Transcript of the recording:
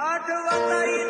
Aduh, wakari